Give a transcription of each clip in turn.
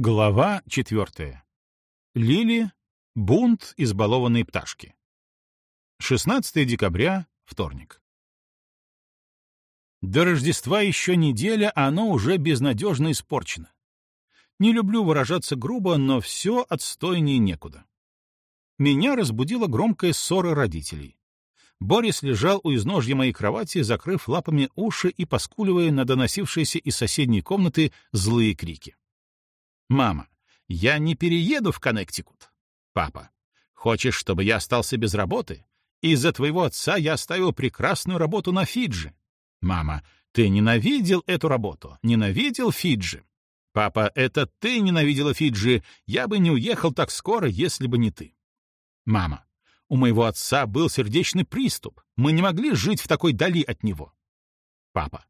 Глава четвертая. Лили. Бунт избалованной пташки. 16 декабря, вторник. До Рождества еще неделя, а оно уже безнадежно испорчено. Не люблю выражаться грубо, но все отстойнее некуда. Меня разбудила громкая ссора родителей. Борис лежал у изножья моей кровати, закрыв лапами уши и поскуливая на доносившиеся из соседней комнаты злые крики. Мама, я не перееду в Коннектикут. Папа, хочешь, чтобы я остался без работы? Из-за твоего отца я оставил прекрасную работу на Фиджи. Мама, ты ненавидел эту работу, ненавидел Фиджи. Папа, это ты ненавидела Фиджи. Я бы не уехал так скоро, если бы не ты. Мама, у моего отца был сердечный приступ. Мы не могли жить в такой дали от него. Папа,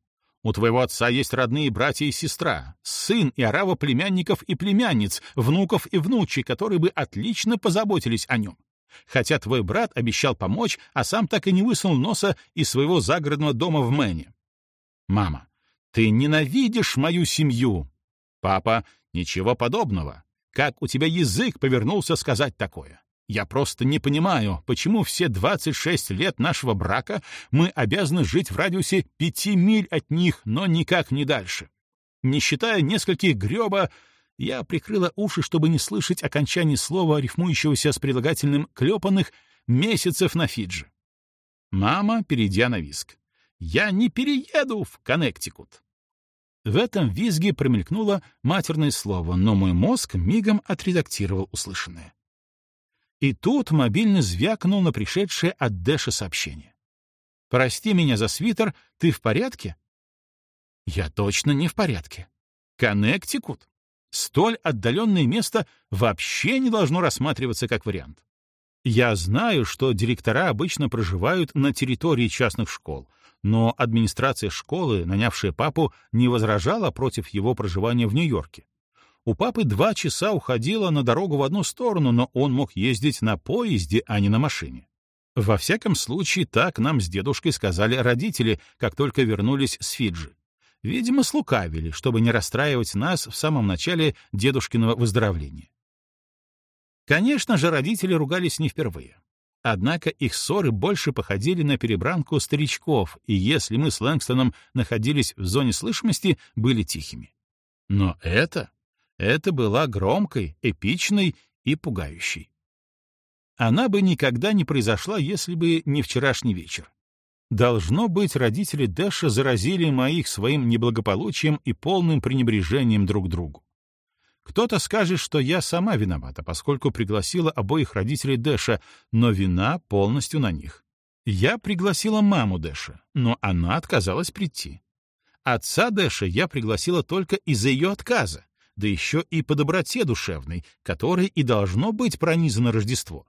у твоего отца есть родные братья и сестра, сын и орава племянников и племянниц, внуков и внучей, которые бы отлично позаботились о нем. Хотя твой брат обещал помочь, а сам так и не высунул носа из своего загородного дома в Мэне. Мама, ты ненавидишь мою семью. Папа, ничего подобного. Как у тебя язык повернулся сказать такое? Я просто не понимаю, почему все 26 лет нашего брака мы обязаны жить в радиусе 5 миль от них, но никак не дальше. Не считая нескольких грёба, я прикрыла уши, чтобы не слышать окончание слова, рифмующегося с прилагательным «клёпанных», месяцев на Фиджи. Мама, перейдя на виск. «Я не перееду в Коннектикут». В этом визге промелькнуло матерное слово, но мой мозг мигом отредактировал услышанное. И тут мобильно звякнул на пришедшее от Дэша сообщение. «Прости меня за свитер, ты в порядке?» «Я точно не в порядке. Коннектикут. Столь отдаленное место вообще не должно рассматриваться как вариант. Я знаю, что директора обычно проживают на территории частных школ, но администрация школы, нанявшая папу, не возражала против его проживания в Нью-Йорке. У папы два часа уходило на дорогу в одну сторону, но он мог ездить на поезде, а не на машине. Во всяком случае, так нам с дедушкой сказали родители, как только вернулись с Фиджи. Видимо, слукавили, чтобы не расстраивать нас в самом начале дедушкиного выздоровления. Конечно же, родители ругались не впервые. Однако их ссоры больше походили на перебранку старичков, и если мы с Лэнгстоном находились в зоне слышимости, были тихими. Но это это была громкой, эпичной и пугающей. Она бы никогда не произошла, если бы не вчерашний вечер. Должно быть, родители Дэша заразили моих своим неблагополучием и полным пренебрежением друг к другу. Кто-то скажет, что я сама виновата, поскольку пригласила обоих родителей Дэша, но вина полностью на них. Я пригласила маму Дэша, но она отказалась прийти. Отца Дэша я пригласила только из-за ее отказа да еще и по доброте душевной, которой и должно быть пронизано Рождество.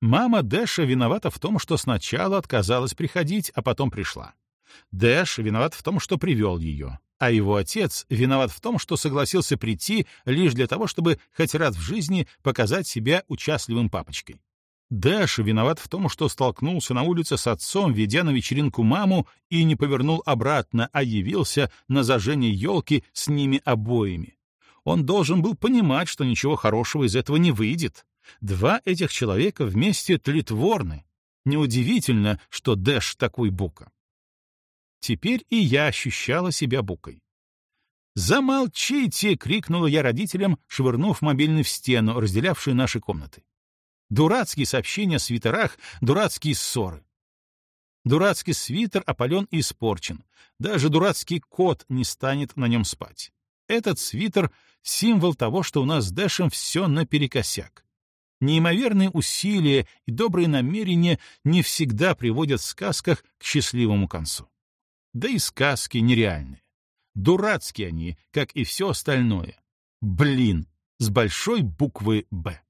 Мама Дэша виновата в том, что сначала отказалась приходить, а потом пришла. Дэш виноват в том, что привел ее, а его отец виноват в том, что согласился прийти лишь для того, чтобы хоть раз в жизни показать себя участливым папочкой. Дэш виноват в том, что столкнулся на улице с отцом, ведя на вечеринку маму, и не повернул обратно, а явился на зажжение елки с ними обоими. Он должен был понимать, что ничего хорошего из этого не выйдет. Два этих человека вместе тлетворны. Неудивительно, что Дэш такой бука. Теперь и я ощущала себя букой. «Замолчите!» — крикнула я родителям, швырнув мобильный в стену, разделявшую наши комнаты. Дурацкие сообщения о свитерах, дурацкие ссоры. Дурацкий свитер опален и испорчен. Даже дурацкий кот не станет на нем спать. Этот свитер символ того, что у нас с Дэшем все наперекосяк. Неимоверные усилия и добрые намерения не всегда приводят в сказках к счастливому концу. Да и сказки нереальные. Дурацкие они, как и все остальное. Блин, с большой буквы «Б».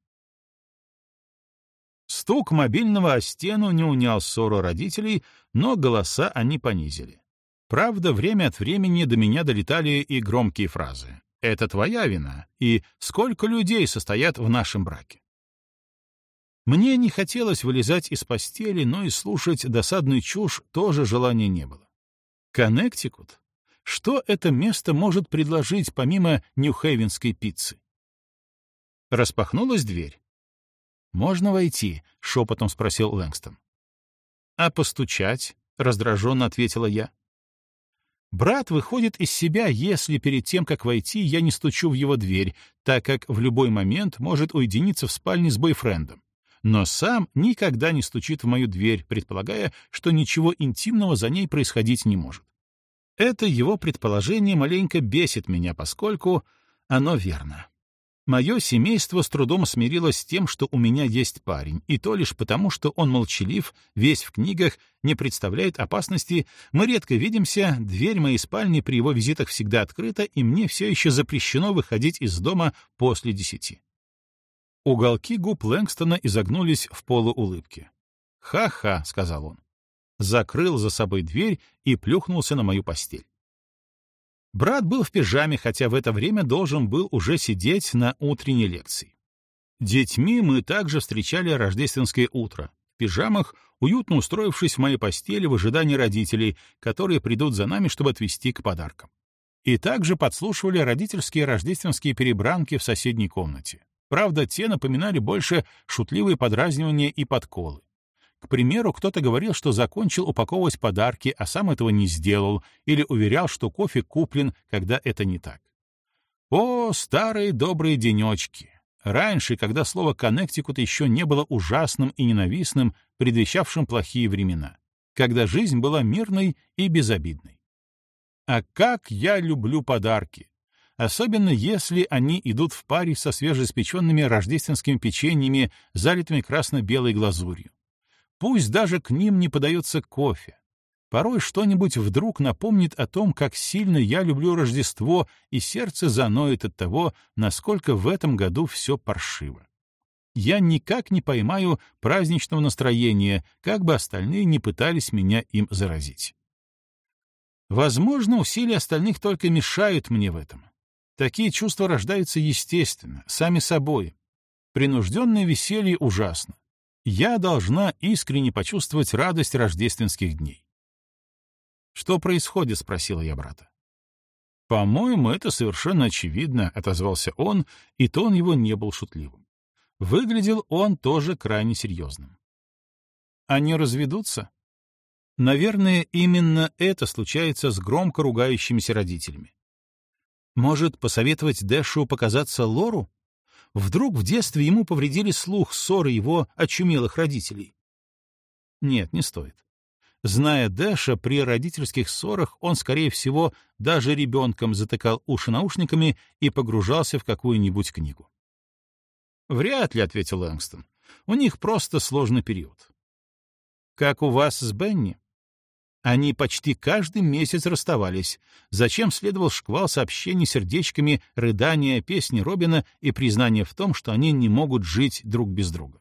Стук мобильного о стену не унял ссору родителей, но голоса они понизили. Правда, время от времени до меня долетали и громкие фразы. Это твоя вина, и сколько людей состоят в нашем браке. Мне не хотелось вылезать из постели, но и слушать досадную чушь тоже желания не было. Коннектикут? Что это место может предложить помимо нью-хейвенской пиццы? Распахнулась дверь. «Можно войти?» — шепотом спросил Лэнгстон. «А постучать?» — раздраженно ответила я. Брат выходит из себя, если перед тем, как войти, я не стучу в его дверь, так как в любой момент может уединиться в спальне с бойфрендом. Но сам никогда не стучит в мою дверь, предполагая, что ничего интимного за ней происходить не может. Это его предположение маленько бесит меня, поскольку оно верно. Мое семейство с трудом смирилось с тем, что у меня есть парень, и то лишь потому, что он молчалив, весь в книгах, не представляет опасности, мы редко видимся, дверь моей спальни при его визитах всегда открыта, и мне все еще запрещено выходить из дома после десяти. Уголки губ Лэнгстона изогнулись в полуулыбке. «Ха-ха», — сказал он. Закрыл за собой дверь и плюхнулся на мою постель. Брат был в пижаме, хотя в это время должен был уже сидеть на утренней лекции. Детьми мы также встречали рождественское утро. В пижамах, уютно устроившись в моей постели в ожидании родителей, которые придут за нами, чтобы отвезти к подаркам. И также подслушивали родительские рождественские перебранки в соседней комнате. Правда, те напоминали больше шутливые подразнивания и подколы. К примеру, кто-то говорил, что закончил упаковывать подарки, а сам этого не сделал, или уверял, что кофе куплен, когда это не так. О, старые добрые денечки! Раньше, когда слово «Коннектикут» еще не было ужасным и ненавистным, предвещавшим плохие времена, когда жизнь была мирной и безобидной. А как я люблю подарки! Особенно если они идут в паре со свежеиспеченными рождественскими печеньями, залитыми красно-белой глазурью. Пусть даже к ним не подается кофе. Порой что-нибудь вдруг напомнит о том, как сильно я люблю Рождество, и сердце заноет от того, насколько в этом году все паршиво. Я никак не поймаю праздничного настроения, как бы остальные не пытались меня им заразить. Возможно, усилия остальных только мешают мне в этом. Такие чувства рождаются естественно, сами собой. Принужденное веселье ужасно я должна искренне почувствовать радость рождественских дней. «Что происходит?» — спросила я брата. «По-моему, это совершенно очевидно», — отозвался он, и тон его не был шутливым. Выглядел он тоже крайне серьезным. «Они разведутся?» Наверное, именно это случается с громко ругающимися родителями. Может, посоветовать Дэшу показаться Лору? Вдруг в детстве ему повредили слух ссоры его очумелых родителей? Нет, не стоит. Зная Дэша, при родительских ссорах он, скорее всего, даже ребенком затыкал уши наушниками и погружался в какую-нибудь книгу. «Вряд ли», — ответил Лэнгстон. «У них просто сложный период». «Как у вас с Бенни?» Они почти каждый месяц расставались, зачем следовал шквал сообщений сердечками, рыдания, песни Робина и признание в том, что они не могут жить друг без друга.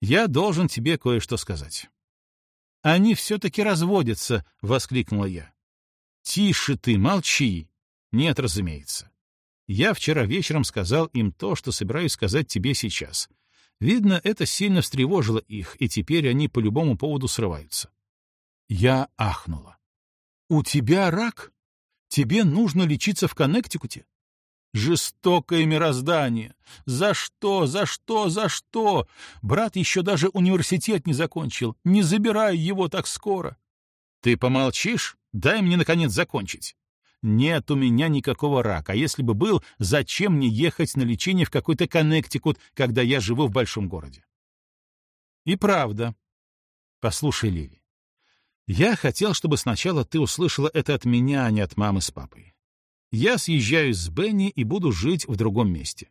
«Я должен тебе кое-что сказать». «Они все-таки разводятся!» — воскликнула я. «Тише ты, молчи!» «Нет, разумеется. Я вчера вечером сказал им то, что собираюсь сказать тебе сейчас. Видно, это сильно встревожило их, и теперь они по любому поводу срываются. Я ахнула. «У тебя рак? Тебе нужно лечиться в Коннектикуте?» Жестокое мироздание! За что, за что, за что? Брат еще даже университет не закончил. Не забирай его так скоро. Ты помолчишь? Дай мне, наконец, закончить. Нет у меня никакого рака. А если бы был, зачем мне ехать на лечение в какой-то Коннектикут, когда я живу в большом городе? И правда. Послушай, Леви. Я хотел, чтобы сначала ты услышала это от меня, а не от мамы с папой. Я съезжаюсь с Бенни и буду жить в другом месте.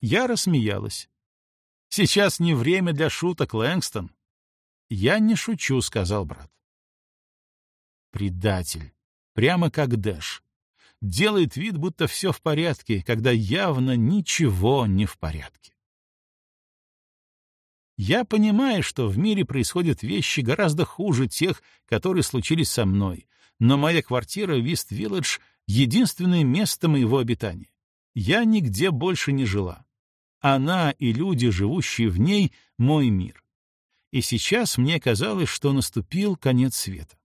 Я рассмеялась. Сейчас не время для шуток, Лэнгстон. Я не шучу, сказал брат. Предатель. Прямо как Дэш. Делает вид, будто все в порядке, когда явно ничего не в порядке. Я понимаю, что в мире происходят вещи гораздо хуже тех, которые случились со мной, но моя квартира Вист-Вилледж — единственное место моего обитания. Я нигде больше не жила. Она и люди, живущие в ней, — мой мир. И сейчас мне казалось, что наступил конец света.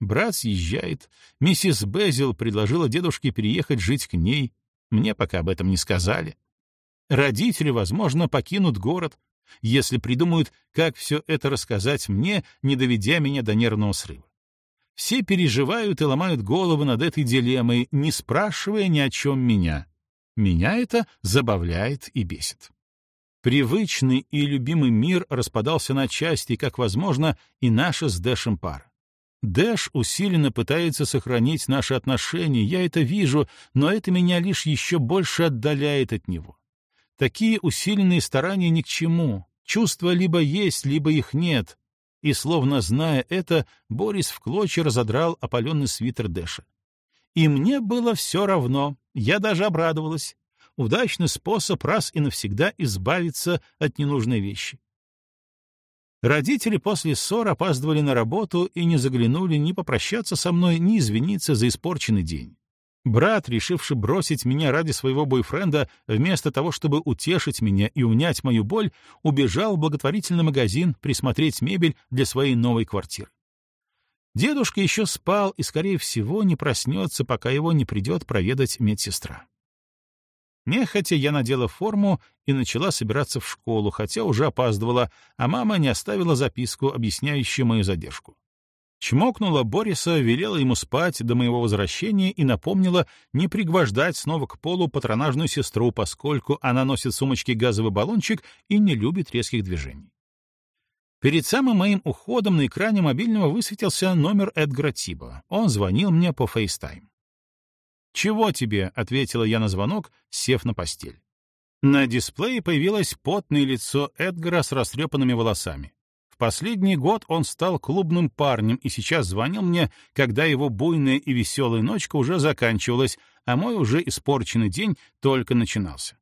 Брат съезжает, миссис Безил предложила дедушке переехать жить к ней, мне пока об этом не сказали. Родители, возможно, покинут город, если придумают, как все это рассказать мне, не доведя меня до нервного срыва. Все переживают и ломают голову над этой дилеммой, не спрашивая ни о чем меня. Меня это забавляет и бесит. Привычный и любимый мир распадался на части, как возможно, и наша с Дэшем пара. Дэш усиленно пытается сохранить наши отношения, я это вижу, но это меня лишь еще больше отдаляет от него. Такие усиленные старания ни к чему. Чувства либо есть, либо их нет. И, словно зная это, Борис в клочья разодрал опаленный свитер Дэша. И мне было все равно, я даже обрадовалась. Удачный способ раз и навсегда избавиться от ненужной вещи. Родители после ссор опаздывали на работу и не заглянули ни попрощаться со мной, ни извиниться за испорченный день. Брат, решивший бросить меня ради своего бойфренда, вместо того, чтобы утешить меня и унять мою боль, убежал в благотворительный магазин присмотреть мебель для своей новой квартиры. Дедушка еще спал и, скорее всего, не проснется, пока его не придет проведать медсестра. Нехотя я надела форму и начала собираться в школу, хотя уже опаздывала, а мама не оставила записку, объясняющую мою задержку чмокнула Бориса, велела ему спать до моего возвращения и напомнила не пригвождать снова к полу патронажную сестру, поскольку она носит в сумочке газовый баллончик и не любит резких движений. Перед самым моим уходом на экране мобильного высветился номер Эдгара Тиба. Он звонил мне по FaceTime. «Чего тебе?» — ответила я на звонок, сев на постель. На дисплее появилось потное лицо Эдгара с растрепанными волосами. В последний год он стал клубным парнем и сейчас звонил мне, когда его буйная и веселая ночка уже заканчивалась, а мой уже испорченный день только начинался.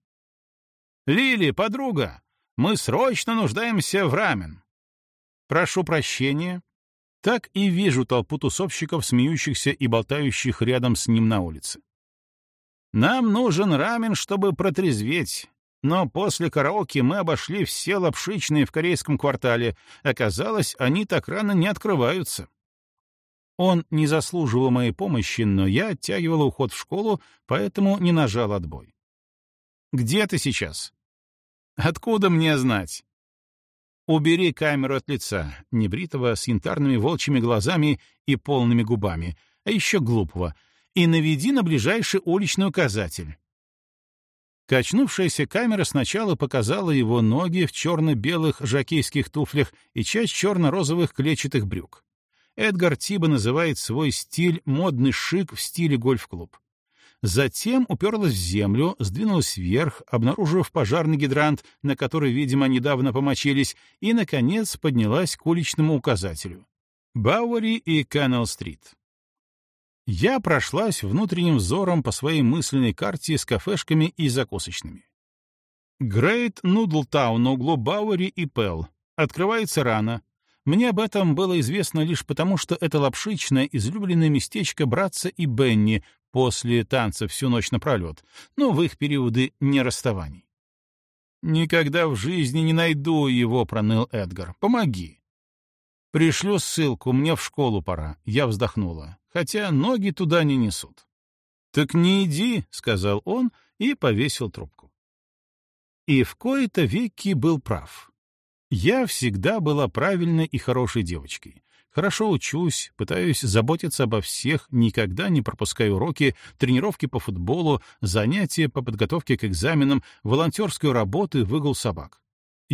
«Лили, подруга, мы срочно нуждаемся в рамен». «Прошу прощения». Так и вижу толпу тусовщиков, смеющихся и болтающих рядом с ним на улице. «Нам нужен рамен, чтобы протрезветь. Но после караоке мы обошли все лапшичные в корейском квартале. Оказалось, они так рано не открываются. Он не заслуживал моей помощи, но я оттягивал уход в школу, поэтому не нажал отбой. «Где ты сейчас?» «Откуда мне знать?» «Убери камеру от лица, небритого, с янтарными волчьими глазами и полными губами, а еще глупого, и наведи на ближайший уличный указатель. Качнувшаяся камера сначала показала его ноги в черно-белых жакейских туфлях и часть черно-розовых клетчатых брюк. Эдгар Тиба называет свой стиль «модный шик в стиле гольф-клуб». Затем уперлась в землю, сдвинулась вверх, обнаружив пожарный гидрант, на который, видимо, недавно помочились, и, наконец, поднялась к уличному указателю. Бауэри и Канал-стрит. Я прошлась внутренним взором по своей мысленной карте с кафешками и закусочными. Грейт Нудлтаун на углу Бауэри и Пелл. Открывается рано. Мне об этом было известно лишь потому, что это лапшичное, излюбленное местечко братца и Бенни после танца всю ночь напролет, но в их периоды не расставаний. «Никогда в жизни не найду его», — проныл Эдгар. «Помоги». «Пришлю ссылку, мне в школу пора», — я вздохнула, хотя ноги туда не несут. «Так не иди», — сказал он и повесил трубку. И в кои-то веки был прав. Я всегда была правильной и хорошей девочкой. Хорошо учусь, пытаюсь заботиться обо всех, никогда не пропускаю уроки, тренировки по футболу, занятия по подготовке к экзаменам, волонтерскую работу и выгул собак.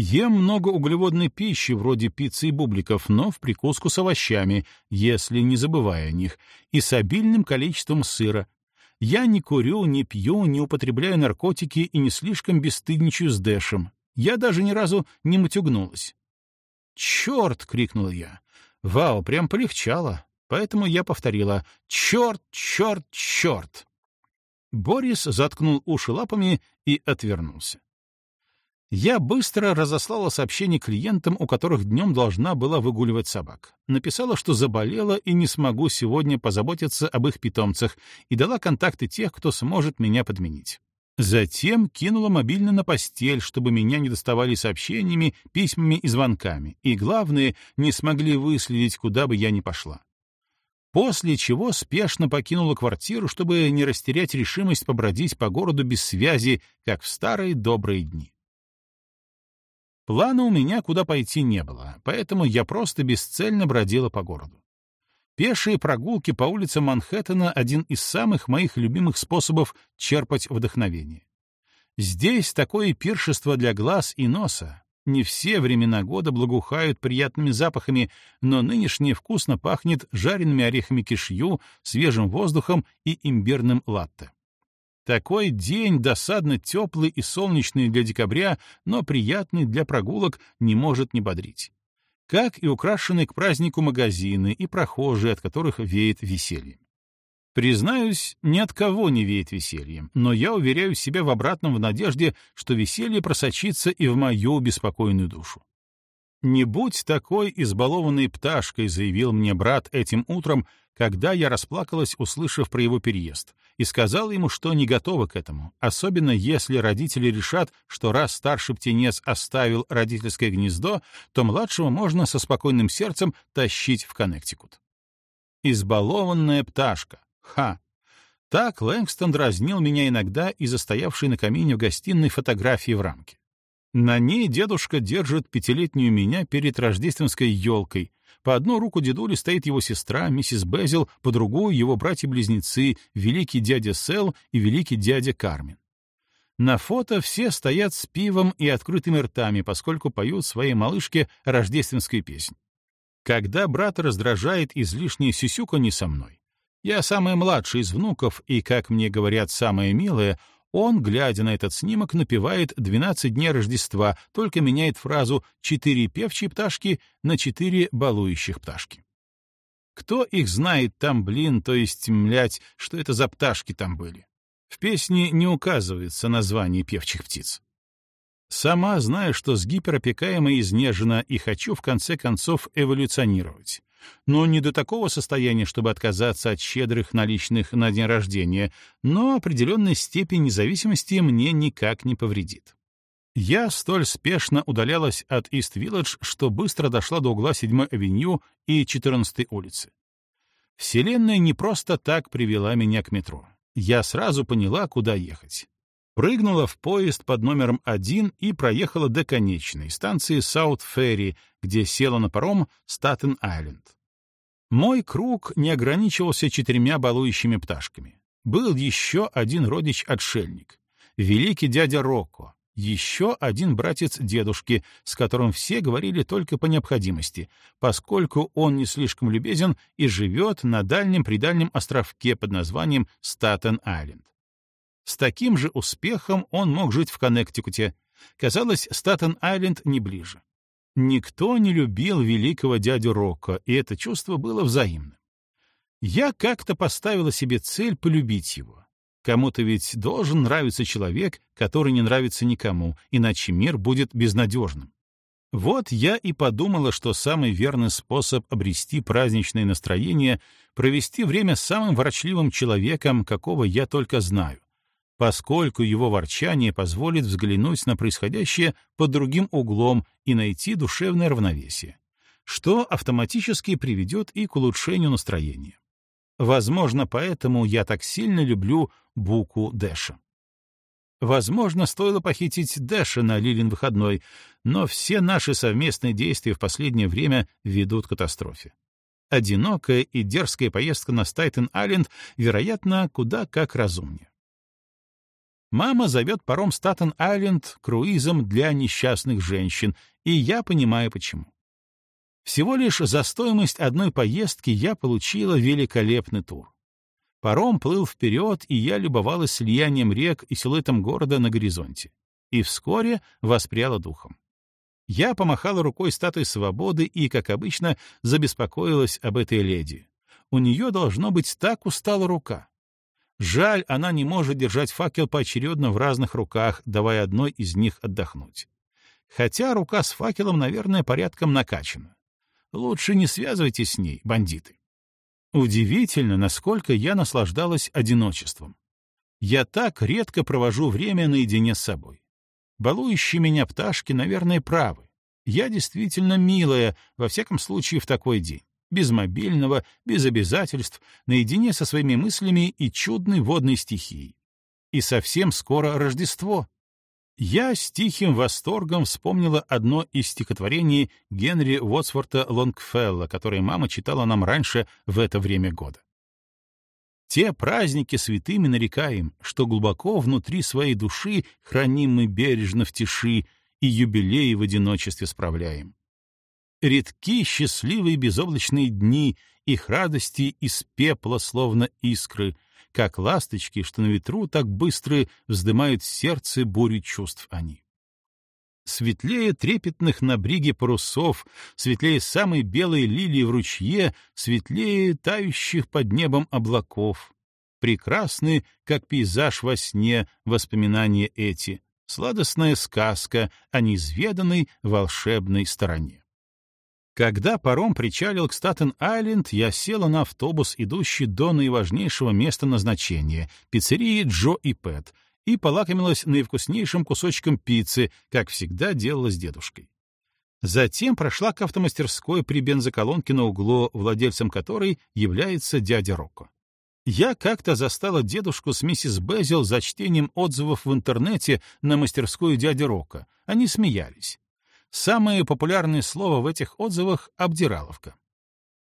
Ем много углеводной пищи, вроде пиццы и бубликов, но в прикуску с овощами, если не забывая о них, и с обильным количеством сыра. Я не курю, не пью, не употребляю наркотики и не слишком бесстыдничаю с Дэшем. Я даже ни разу не матюгнулась. «Черт!» — крикнул я. «Вау, прям полегчало!» Поэтому я повторила «Черт, черт, черт!». Борис заткнул уши лапами и отвернулся. Я быстро разослала сообщение клиентам, у которых днем должна была выгуливать собак. Написала, что заболела и не смогу сегодня позаботиться об их питомцах, и дала контакты тех, кто сможет меня подменить. Затем кинула мобильно на постель, чтобы меня не доставали сообщениями, письмами и звонками, и, главное, не смогли выследить, куда бы я ни пошла. После чего спешно покинула квартиру, чтобы не растерять решимость побродить по городу без связи, как в старые добрые дни. Плана у меня куда пойти не было, поэтому я просто бесцельно бродила по городу. Пешие прогулки по улицам Манхэттена — один из самых моих любимых способов черпать вдохновение. Здесь такое пиршество для глаз и носа. Не все времена года благоухают приятными запахами, но нынешнее вкусно пахнет жареными орехами кишью, свежим воздухом и имбирным латте. Такой день, досадно теплый и солнечный для декабря, но приятный для прогулок, не может не бодрить. Как и украшенные к празднику магазины и прохожие, от которых веет весельем. Признаюсь, ни от кого не веет весельем, но я уверяю себя в обратном в надежде, что веселье просочится и в мою беспокойную душу. «Не будь такой избалованной пташкой», — заявил мне брат этим утром, когда я расплакалась, услышав про его переезд, и сказала ему, что не готова к этому, особенно если родители решат, что раз старший птенец оставил родительское гнездо, то младшего можно со спокойным сердцем тащить в Коннектикут. Избалованная пташка. Ха! Так Лэнгстон дразнил меня иногда из-за стоявшей на камине в гостиной фотографии в рамке. На ней дедушка держит пятилетнюю меня перед рождественской елкой. По одну руку дедули стоит его сестра, миссис Безил, по другую — его братья-близнецы, великий дядя Сел и великий дядя Кармен. На фото все стоят с пивом и открытыми ртами, поскольку поют своей малышке рождественскую песнь. Когда брат раздражает излишнее сюсюканье со мной, я самый младший из внуков и, как мне говорят, самая милая — он, глядя на этот снимок, напевает «12 дней Рождества», только меняет фразу «четыре певчие пташки» на «четыре балующих пташки». Кто их знает там, блин, то есть, млять, что это за пташки там были? В песне не указывается название певчих птиц. Сама знаю, что с гиперопекаемой изнежена и хочу в конце концов эволюционировать. Но не до такого состояния, чтобы отказаться от щедрых наличных на день рождения, но определенной степень независимости мне никак не повредит. Я столь спешно удалялась от Ист-Вилледж, что быстро дошла до угла 7-й авеню и 14-й улицы. Вселенная не просто так привела меня к метро. Я сразу поняла, куда ехать прыгнула в поезд под номером один и проехала до конечной станции Саут-Ферри, где села на паром Статен-Айленд. Мой круг не ограничивался четырьмя балующими пташками. Был еще один родич-отшельник, великий дядя Рокко, еще один братец дедушки, с которым все говорили только по необходимости, поскольку он не слишком любезен и живет на дальнем придальнем островке под названием Статен-Айленд. С таким же успехом он мог жить в Коннектикуте. Казалось, Статен-Айленд не ближе. Никто не любил великого дядю Рока, и это чувство было взаимным. Я как-то поставила себе цель полюбить его. Кому-то ведь должен нравиться человек, который не нравится никому, иначе мир будет безнадежным. Вот я и подумала, что самый верный способ обрести праздничное настроение — провести время с самым ворочливым человеком, какого я только знаю, поскольку его ворчание позволит взглянуть на происходящее под другим углом и найти душевное равновесие, что автоматически приведет и к улучшению настроения. Возможно, поэтому я так сильно люблю буку Дэша. Возможно, стоило похитить Дэша на Лилин выходной, но все наши совместные действия в последнее время ведут к катастрофе. Одинокая и дерзкая поездка на Стайтен-Айленд, вероятно, куда как разумнее. Мама зовет паром статтен Айленд круизом для несчастных женщин, и я понимаю почему. Всего лишь за стоимость одной поездки я получила великолепный тур. Паром плыл вперед, и я любовалась слиянием рек и силуэтом города на горизонте. И вскоре воспряла духом. Я помахала рукой статуи свободы и, как обычно, забеспокоилась об этой леди. У нее, должно быть, так устала рука. Жаль, она не может держать факел поочередно в разных руках, давая одной из них отдохнуть. Хотя рука с факелом, наверное, порядком накачана. Лучше не связывайтесь с ней, бандиты. Удивительно, насколько я наслаждалась одиночеством. Я так редко провожу время наедине с собой. Балующие меня пташки, наверное, правы. Я действительно милая, во всяком случае, в такой день без мобильного, без обязательств, наедине со своими мыслями и чудной водной стихией. И совсем скоро Рождество. Я с тихим восторгом вспомнила одно из стихотворений Генри Уотсворта Лонгфелла, которое мама читала нам раньше в это время года. «Те праздники святыми нарекаем, что глубоко внутри своей души храним мы бережно в тиши и юбилеи в одиночестве справляем редки счастливые безоблачные дни, их радости из пепла, словно искры, как ласточки, что на ветру так быстро вздымают сердце бурю чувств они. Светлее трепетных на бриге парусов, светлее самой белой лилии в ручье, светлее тающих под небом облаков. Прекрасны, как пейзаж во сне, воспоминания эти — сладостная сказка о неизведанной волшебной стороне. Когда паром причалил к Статен-Айленд, я села на автобус, идущий до наиважнейшего места назначения — пиццерии Джо и Пэт, и полакомилась наивкуснейшим кусочком пиццы, как всегда делала с дедушкой. Затем прошла к автомастерской при бензоколонке на углу, владельцем которой является дядя Рокко. Я как-то застала дедушку с миссис Безил за чтением отзывов в интернете на мастерскую дяди Рока. Они смеялись. Самое популярное слово в этих отзывах — обдираловка.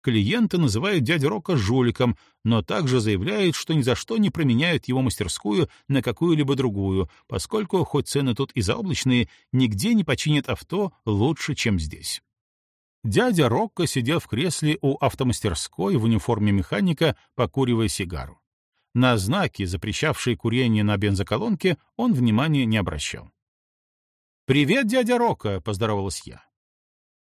Клиенты называют дядю Рока жуликом, но также заявляют, что ни за что не променяют его мастерскую на какую-либо другую, поскольку, хоть цены тут и заоблачные, нигде не починят авто лучше, чем здесь. Дядя Рокко сидел в кресле у автомастерской в униформе механика, покуривая сигару. На знаки, запрещавшие курение на бензоколонке, он внимания не обращал. «Привет, дядя Рока!» — поздоровалась я.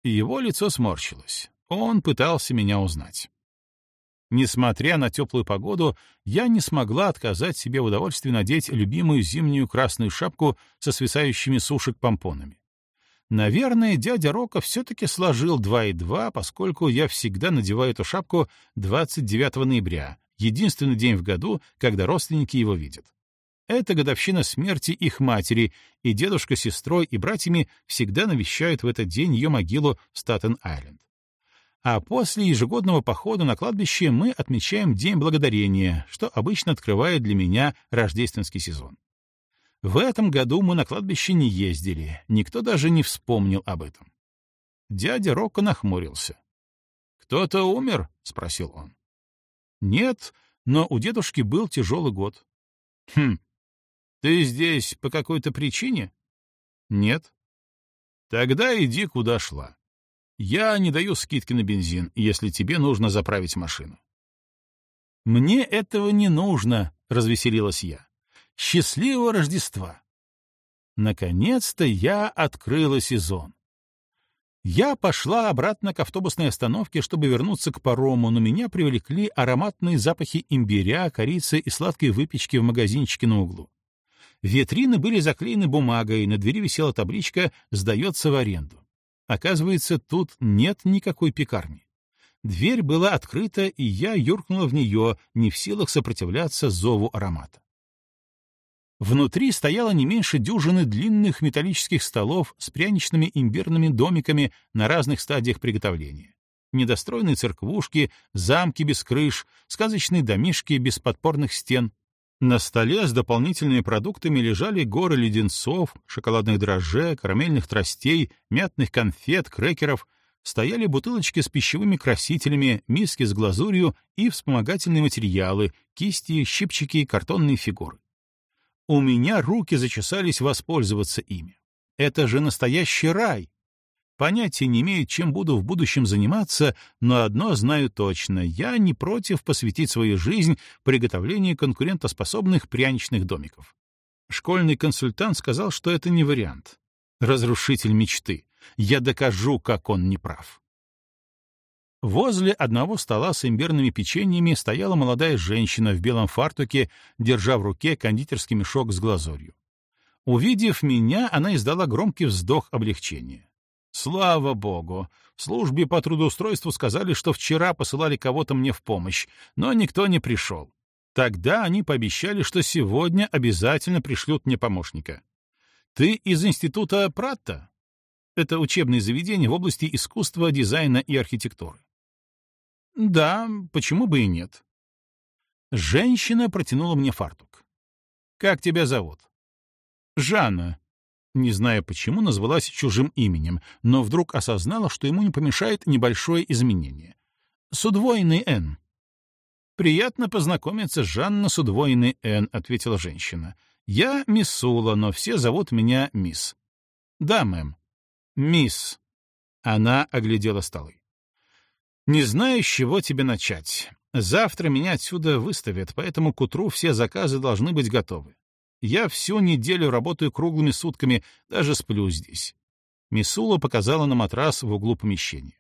Его лицо сморщилось. Он пытался меня узнать. Несмотря на теплую погоду, я не смогла отказать себе в удовольствии надеть любимую зимнюю красную шапку со свисающими сушек помпонами. Наверное, дядя Рока все-таки сложил 2 и 2, поскольку я всегда надеваю эту шапку 29 ноября, единственный день в году, когда родственники его видят. Это годовщина смерти их матери, и дедушка с сестрой и братьями всегда навещают в этот день ее могилу в Статен-Айленд. А после ежегодного похода на кладбище мы отмечаем День Благодарения, что обычно открывает для меня рождественский сезон. В этом году мы на кладбище не ездили, никто даже не вспомнил об этом. Дядя Рока нахмурился. «Кто-то умер?» — спросил он. «Нет, но у дедушки был тяжелый год». «Хм, ты здесь по какой-то причине? Нет. Тогда иди куда шла. Я не даю скидки на бензин, если тебе нужно заправить машину. Мне этого не нужно, развеселилась я. Счастливого Рождества. Наконец-то я открыла сезон. Я пошла обратно к автобусной остановке, чтобы вернуться к парому, но меня привлекли ароматные запахи имбиря, корицы и сладкой выпечки в магазинчике на углу. Витрины были заклеены бумагой, на двери висела табличка «Сдается в аренду». Оказывается, тут нет никакой пекарни. Дверь была открыта, и я юркнула в нее, не в силах сопротивляться зову аромата. Внутри стояло не меньше дюжины длинных металлических столов с пряничными имбирными домиками на разных стадиях приготовления. Недостроенные церквушки, замки без крыш, сказочные домишки без подпорных стен, на столе с дополнительными продуктами лежали горы леденцов, шоколадных дрожжей, карамельных тростей, мятных конфет, крекеров, стояли бутылочки с пищевыми красителями, миски с глазурью и вспомогательные материалы, кисти, щипчики, картонные фигуры. У меня руки зачесались воспользоваться ими. Это же настоящий рай! Понятия не имею, чем буду в будущем заниматься, но одно знаю точно — я не против посвятить свою жизнь приготовлению конкурентоспособных пряничных домиков. Школьный консультант сказал, что это не вариант. Разрушитель мечты. Я докажу, как он неправ. Возле одного стола с имбирными печеньями стояла молодая женщина в белом фартуке, держа в руке кондитерский мешок с глазурью. Увидев меня, она издала громкий вздох облегчения. Слава богу! В службе по трудоустройству сказали, что вчера посылали кого-то мне в помощь, но никто не пришел. Тогда они пообещали, что сегодня обязательно пришлют мне помощника. Ты из института Пратта? Это учебное заведение в области искусства, дизайна и архитектуры. Да, почему бы и нет. Женщина протянула мне фартук. Как тебя зовут? Жанна не зная почему, назвалась чужим именем, но вдруг осознала, что ему не помешает небольшое изменение. «С удвоенной «Н». «Приятно познакомиться, Жанна с удвоенной «Н», — ответила женщина. «Я Миссула, но все зовут меня Мисс». «Да, мэм». «Мисс». Она оглядела столы. «Не знаю, с чего тебе начать. Завтра меня отсюда выставят, поэтому к утру все заказы должны быть готовы. Я всю неделю работаю круглыми сутками, даже сплю здесь. Мисула показала на матрас в углу помещения.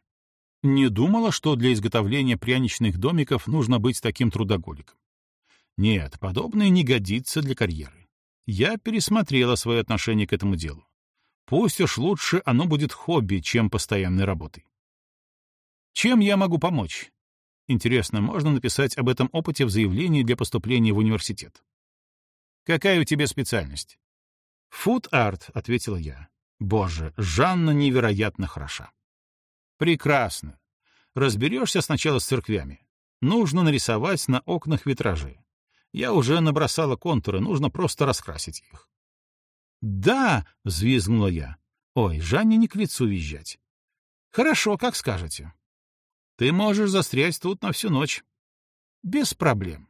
Не думала, что для изготовления пряничных домиков нужно быть таким трудоголиком. Нет, подобное не годится для карьеры. Я пересмотрела свое отношение к этому делу. Пусть уж лучше оно будет хобби, чем постоянной работой. Чем я могу помочь? Интересно, можно написать об этом опыте в заявлении для поступления в университет? Какая у тебя специальность?» «Фуд-арт», — ответил я. «Боже, Жанна невероятно хороша». «Прекрасно. Разберешься сначала с церквями. Нужно нарисовать на окнах витражи. Я уже набросала контуры, нужно просто раскрасить их». «Да!» — взвизгнула я. «Ой, Жанне не к лицу визжать». «Хорошо, как скажете». «Ты можешь застрять тут на всю ночь». «Без проблем».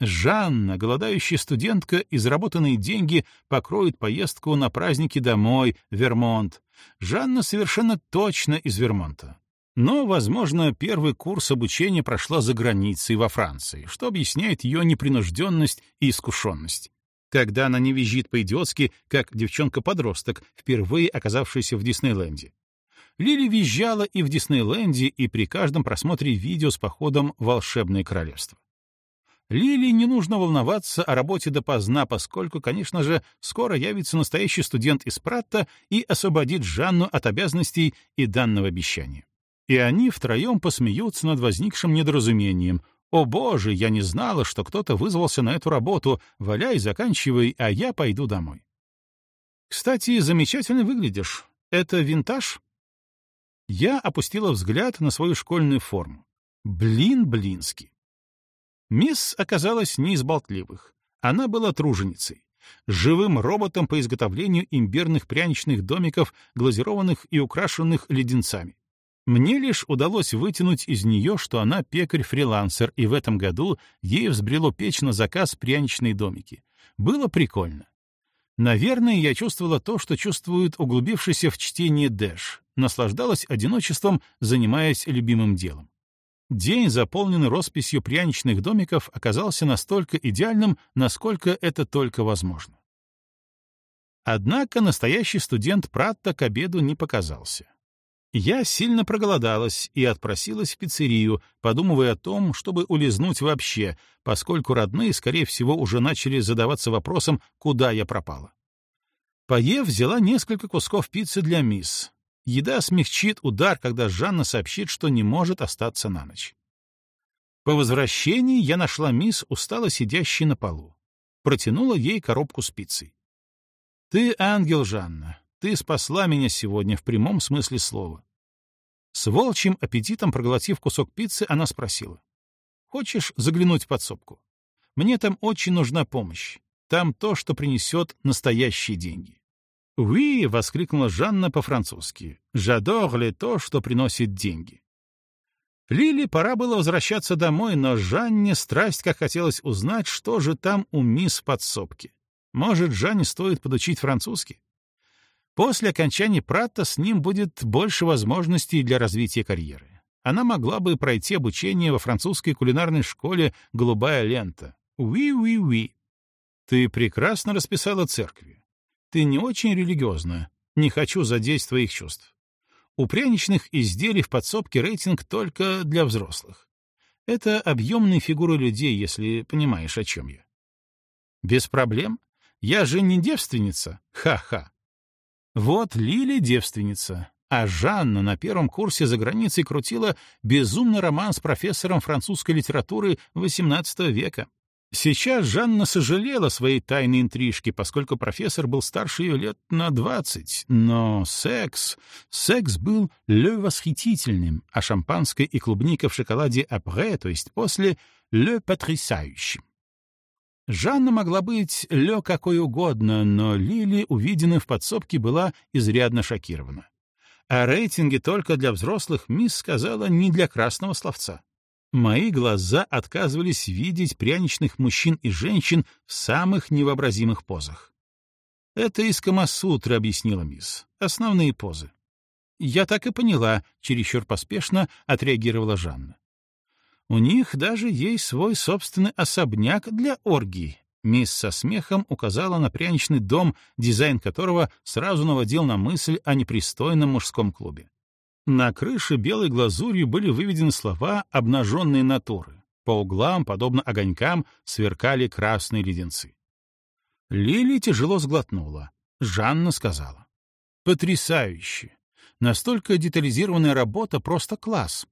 Жанна, голодающая студентка, изработанные деньги покроют поездку на праздники домой, Вермонт. Жанна совершенно точно из Вермонта. Но, возможно, первый курс обучения прошла за границей, во Франции, что объясняет ее непринужденность и искушенность. Когда она не визжит по-идиотски, как девчонка-подросток, впервые оказавшаяся в Диснейленде. Лили визжала и в Диснейленде, и при каждом просмотре видео с походом «Волшебное королевство». Лили, не нужно волноваться о работе допоздна, поскольку, конечно же, скоро явится настоящий студент из Пратта и освободит Жанну от обязанностей и данного обещания. И они втроем посмеются над возникшим недоразумением. «О боже, я не знала, что кто-то вызвался на эту работу. Валяй, заканчивай, а я пойду домой». «Кстати, замечательно выглядишь. Это винтаж?» Я опустила взгляд на свою школьную форму. «Блин, блинский». Мисс оказалась не из болтливых. Она была труженицей, живым роботом по изготовлению имбирных пряничных домиков, глазированных и украшенных леденцами. Мне лишь удалось вытянуть из нее, что она пекарь-фрилансер, и в этом году ей взбрело печь на заказ пряничные домики. Было прикольно. Наверное, я чувствовала то, что чувствует углубившийся в чтение Дэш, наслаждалась одиночеством, занимаясь любимым делом. День, заполненный росписью пряничных домиков, оказался настолько идеальным, насколько это только возможно. Однако настоящий студент Пратта к обеду не показался. Я сильно проголодалась и отпросилась в пиццерию, подумывая о том, чтобы улизнуть вообще, поскольку родные, скорее всего, уже начали задаваться вопросом, куда я пропала. Поев, взяла несколько кусков пиццы для мисс, Еда смягчит удар, когда Жанна сообщит, что не может остаться на ночь. По возвращении я нашла мисс, устало сидящей на полу. Протянула ей коробку с пиццей. «Ты ангел, Жанна. Ты спасла меня сегодня в прямом смысле слова». С волчьим аппетитом проглотив кусок пиццы, она спросила. «Хочешь заглянуть в подсобку? Мне там очень нужна помощь. Там то, что принесет настоящие деньги». «Уи!» — воскликнула Жанна по-французски. «Жадогли то, что приносит деньги». Лили пора было возвращаться домой, но Жанне страсть как хотелось узнать, что же там у мисс подсобки. Может, Жанне стоит подучить французский? После окончания Пратта с ним будет больше возможностей для развития карьеры. Она могла бы пройти обучение во французской кулинарной школе «Голубая лента». «Уи-уи-уи». «Ты прекрасно расписала церкви ты не очень религиозная. не хочу задеть твоих чувств. У пряничных изделий в подсобке рейтинг только для взрослых. Это объемные фигуры людей, если понимаешь, о чем я. Без проблем. Я же не девственница. Ха-ха. Вот Лили девственница, а Жанна на первом курсе за границей крутила безумный роман с профессором французской литературы XVIII века. Сейчас Жанна сожалела своей тайной интрижке, поскольку профессор был старше ее лет на двадцать, но секс... Секс был ле восхитительным, а шампанское и клубника в шоколаде après, то есть после, ле потрясающим. Жанна могла быть ле какой угодно, но Лили, увиденная в подсобке, была изрядно шокирована. А рейтинге только для взрослых мисс сказала не для красного словца. Мои глаза отказывались видеть пряничных мужчин и женщин в самых невообразимых позах. «Это из Камасутры», — объяснила мисс. «Основные позы». «Я так и поняла», — чересчур поспешно отреагировала Жанна. «У них даже есть свой собственный особняк для оргии», — мисс со смехом указала на пряничный дом, дизайн которого сразу наводил на мысль о непристойном мужском клубе. На крыше белой глазурью были выведены слова обнаженные натуры. По углам, подобно огонькам, сверкали красные леденцы. Лили тяжело сглотнула. Жанна сказала. «Потрясающе! Настолько детализированная работа — просто класс!»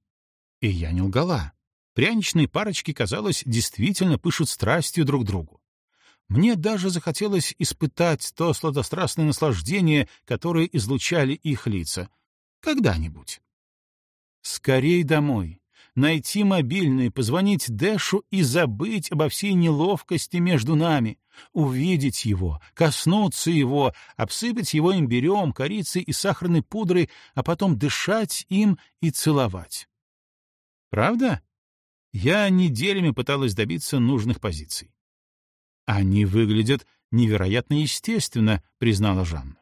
И я не лгала. Пряничные парочки, казалось, действительно пышут страстью друг другу. Мне даже захотелось испытать то сладострастное наслаждение, которое излучали их лица, когда-нибудь. Скорей домой. Найти мобильный, позвонить Дэшу и забыть обо всей неловкости между нами. Увидеть его, коснуться его, обсыпать его имбирем, корицей и сахарной пудрой, а потом дышать им и целовать. Правда? Я неделями пыталась добиться нужных позиций. «Они выглядят невероятно естественно», — признала Жанна.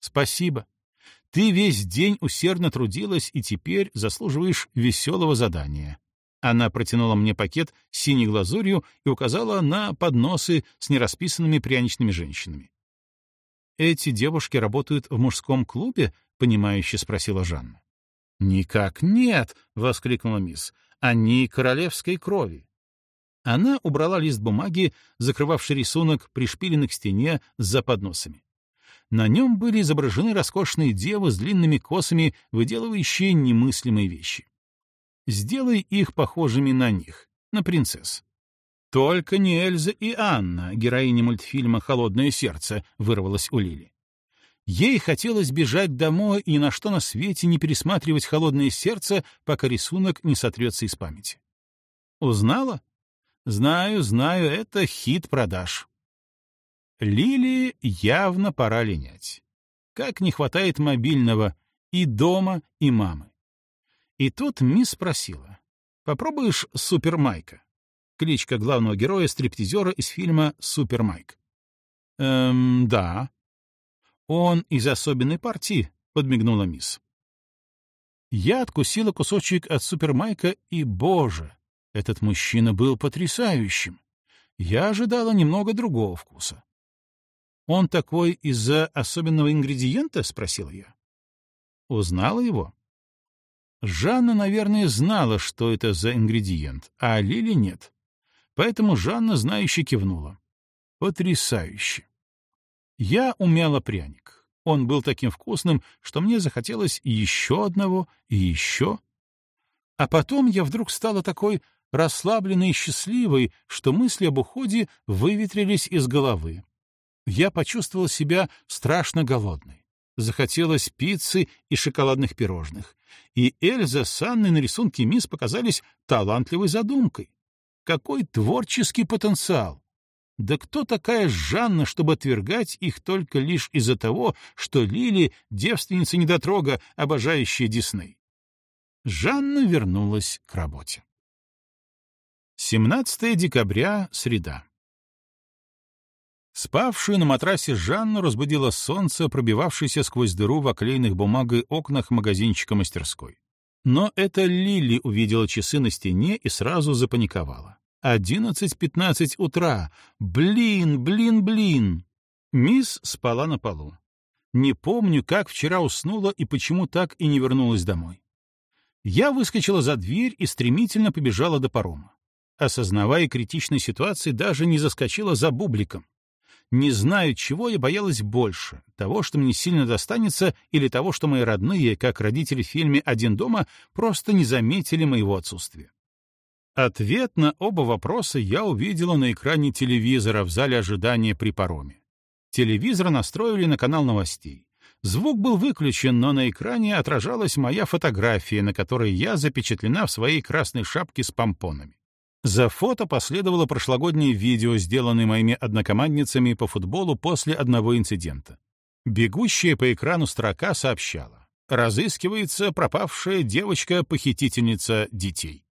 «Спасибо», ты весь день усердно трудилась и теперь заслуживаешь веселого задания. Она протянула мне пакет с синей глазурью и указала на подносы с нерасписанными пряничными женщинами. «Эти девушки работают в мужском клубе?» — понимающе спросила Жанна. «Никак нет!» — воскликнула мисс. «Они королевской крови!» Она убрала лист бумаги, закрывавший рисунок, пришпиленный к стене за подносами. На нем были изображены роскошные девы с длинными косами, выделывающие немыслимые вещи. Сделай их похожими на них, на принцесс. «Только не Эльза и Анна», героини мультфильма «Холодное сердце», вырвалось у Лили. Ей хотелось бежать домой и на что на свете не пересматривать «Холодное сердце», пока рисунок не сотрется из памяти. Узнала? Знаю, знаю, это хит продаж. Лили явно пора линять. Как не хватает мобильного и дома, и мамы. И тут мисс спросила. «Попробуешь Супермайка?» Кличка главного героя-стриптизера из фильма «Супермайк». «Эм, да». «Он из особенной партии», — подмигнула мисс. Я откусила кусочек от Супермайка, и, боже, этот мужчина был потрясающим. Я ожидала немного другого вкуса. Он такой из-за особенного ингредиента? — спросила я. Узнала его? Жанна, наверное, знала, что это за ингредиент, а Лили нет. Поэтому Жанна, знающе кивнула. Потрясающе! Я умяла пряник. Он был таким вкусным, что мне захотелось еще одного и еще. А потом я вдруг стала такой расслабленной и счастливой, что мысли об уходе выветрились из головы, я почувствовал себя страшно голодной. Захотелось пиццы и шоколадных пирожных. И Эльза с Анной на рисунке мисс показались талантливой задумкой. Какой творческий потенциал! Да кто такая Жанна, чтобы отвергать их только лишь из-за того, что Лили — девственница-недотрога, обожающая Дисней? Жанна вернулась к работе. 17 декабря, среда. Спавшую на матрасе Жанну разбудило солнце, пробивавшееся сквозь дыру в оклеенных бумагой окнах магазинчика мастерской. Но это Лили увидела часы на стене и сразу запаниковала. «Одиннадцать-пятнадцать утра! Блин, блин, блин!» Мисс спала на полу. Не помню, как вчера уснула и почему так и не вернулась домой. Я выскочила за дверь и стремительно побежала до парома. Осознавая критичную ситуацию, даже не заскочила за бубликом не знаю, чего я боялась больше, того, что мне сильно достанется, или того, что мои родные, как родители в фильме «Один дома», просто не заметили моего отсутствия. Ответ на оба вопроса я увидела на экране телевизора в зале ожидания при пароме. Телевизор настроили на канал новостей. Звук был выключен, но на экране отражалась моя фотография, на которой я запечатлена в своей красной шапке с помпонами. За фото последовало прошлогоднее видео, сделанное моими однокомандницами по футболу после одного инцидента. Бегущая по экрану строка сообщала. Разыскивается пропавшая девочка-похитительница детей.